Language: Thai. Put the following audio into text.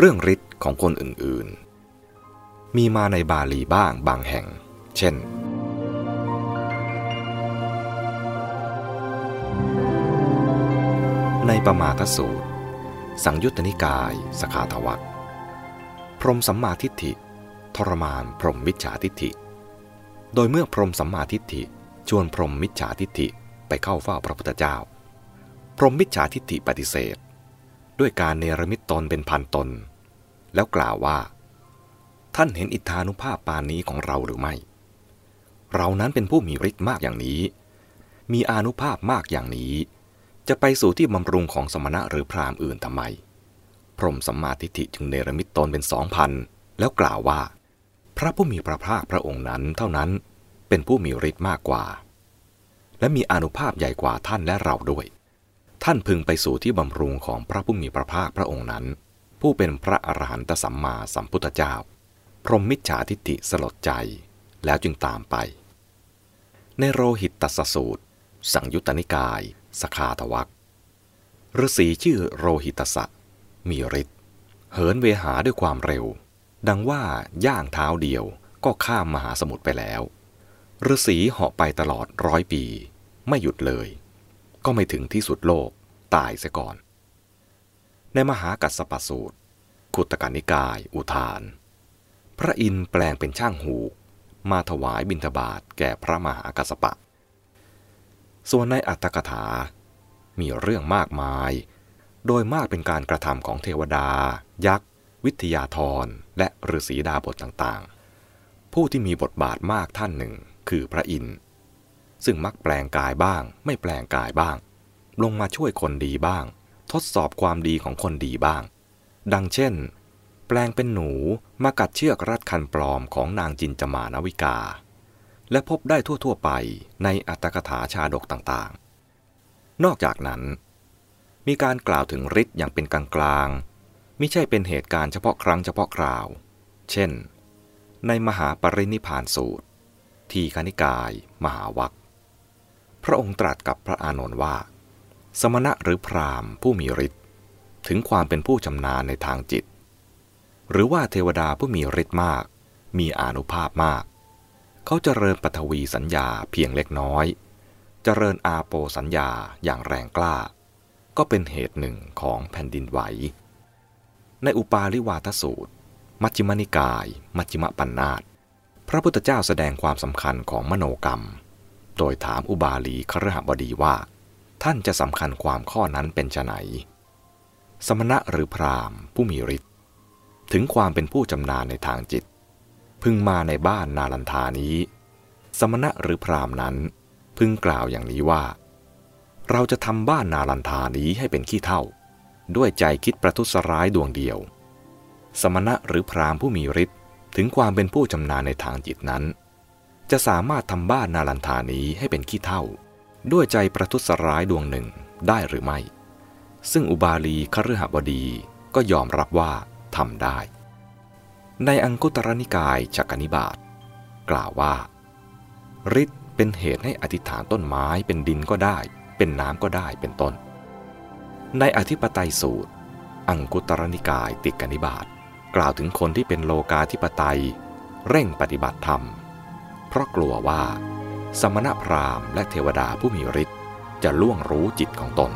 เรื่องฤทธิ์ของคนอื่นๆ มีมาในบาลีบ้างบางแห่ง เช่น ในปรมาทสูตร สังยุตตนิกาย สขาทวัตพรมสัมมาทิฏฐิ ทรมานพรมมิจฉาทิฏฐิ โดยเมื่อพรมสัมมาทิฏฐิชวนพรมมิจฉาทิฏฐิไปเข้าเฝ้าพระพุทธเจ้า พรมมิจฉาทิฏฐิปฏิเสธ ด้วยการเนรมิตตนเป็นพันตน แล้วกล่าวว่า ท่านเห็นอิทธานุภาพปานนี้ของเราหรือไม่ เรานั้นเป็นผู้มีฤทธิ์มากอย่างนี้ มีอานุภาพมากอย่างนี้ จะไปสู่ที่บำรุงของสมณะหรือพราหมณ์อื่นทำไม พรหมสัมมาทิฏฐิจึงเนรมิตตนเป็นสองพันแล้วกล่าวว่า พระผู้มีพระภาคพระองค์นั้นเท่านั้นเป็นผู้มีฤทธิ์มากกว่า และมีอนุภาพใหญ่กว่าท่านและเราด้วย ท่านพึงไปสู่ที่บำรุงของพระผู้มีพระภาคพระองค์นั้น ผู้เป็นพระอรหันตสัมมาสัมพุทธเจ้า พรหมมิจฉาทิฏฐิสลดใจ แล้วจึงตามไป ในโรหิตตสสูตร สังยุตตนิกาย สคาทวักฤาษีชื่อโรหิตสะ มีฤทธิ์เหินเวหาด้วยความเร็ว ดังว่าย่างเท้าเดียวก็ข้ามมหาสมุทรไปแล้วฤาษีเหาะไปตลอดร้อยปี ไม่หยุดเลย ก็ไม่ถึงที่สุดโลกตายเสียก่อน ในมหากัสปสูตร ขุตกานิกาย อุทาน พระอินแปลงเป็นช่างหูมาถวายบิณฑบาตแก่พระมหากัสสปะ ส่วนในอัตถกถา มีเรื่องมากมาย โดยมากเป็นการกระทำของเทวดา ยักษ์ วิทยาธรและฤาษีดาบทต่างๆ ผู้ที่มีบทบาทมากท่านหนึ่งคือพระอินทร์ ซึ่งมักแปลงกายบ้าง ไม่แปลงกายบ้าง ลงมาช่วยคนดีบ้าง ทดสอบความดีของคนดีบ้าง ดังเช่น แปลงเป็นหนูมากัดเชือกรัดคันปลอมของนางจินจมานวิกา และพบได้ทั่ว ๆ ไปในอัตถกถาชาดกต่างๆ นอกจากนั้น มีการกล่าวถึงฤทธิ์อย่างเป็นกลางๆไม่ใช่เป็นเหตุการณ์เฉพาะครั้งเฉพาะคราว เช่น ในมหาปรินิพานสูตร ทีคณิกาย มหาวัค พระองค์ตรัสกับพระอานนท์ว่า สมณะหรือพราหมณ์ผู้มีฤทธิ์ถึงความเป็นผู้ชำนาญในทางจิต หรือว่าเทวดาผู้มีฤทธิ์มาก มีอนุภาพมาก เขาจเจริญปฐวีสัญญาเพียงเล็กน้อยจเจริญอาโปสัญญาอย่างแรงกล้า ก็เป็นเหตุหนึ่งของแผ่นดินไหว ในอุปาลิวาทสูตร มัชฌิมนิกาย มัชฌิมปัญนาตพระพุทธเจ้าแสดงความสำคัญของมโนกรรม โดยถามอุบาลีครหบดีว่า ท่านจะสำคัญความข้อนั้นเป็นไนสมณะหรือพราหมณ์ผู้มีฤทธิ์ถึงความเป็นผู้จำนาญในทางจิต พึงมาในบ้านนาลันทานี้ สมณะหรือพราหมณ์นั้น พึงกล่าวอย่างนี้ว่า เราจะทำบ้านนาลันทานี้ให้เป็นขี้เท่า ด้วยใจคิดประทุษร้ายดวงเดียว สมณะหรือพราหมณ์ผู้มีฤทธิ์ถึงความเป็นผู้ชำนาญในทางจิตนั้น จะสามารถทำบ้านนาลันทานี้ให้เป็นขี้เท่า ด้วยใจประทุษร้ายดวงหนึ่งได้หรือไม่ ซึ่งอุบาลีคฤหบดีก็ยอมรับว่าทำได้ ในอังคุตรนิกายจักนิบาตกล่าวว่าฤทธิ์เป็นเหตุให้อธิษฐานต้นไม้เป็นดินก็ได้ เป็นน้ำก็ได้เป็นต้น ในอธิปไตยสูตร อังคุตรนิกายติกนิบาตกล่าวถึงคนที่เป็นโลกาธิปไตย เร่งปฏิบัติธรรม ราะกลัวว่า สมณพราหมณ์และเทวดาผู้มีฤทธิ์จะล่วงรู้จิตของตน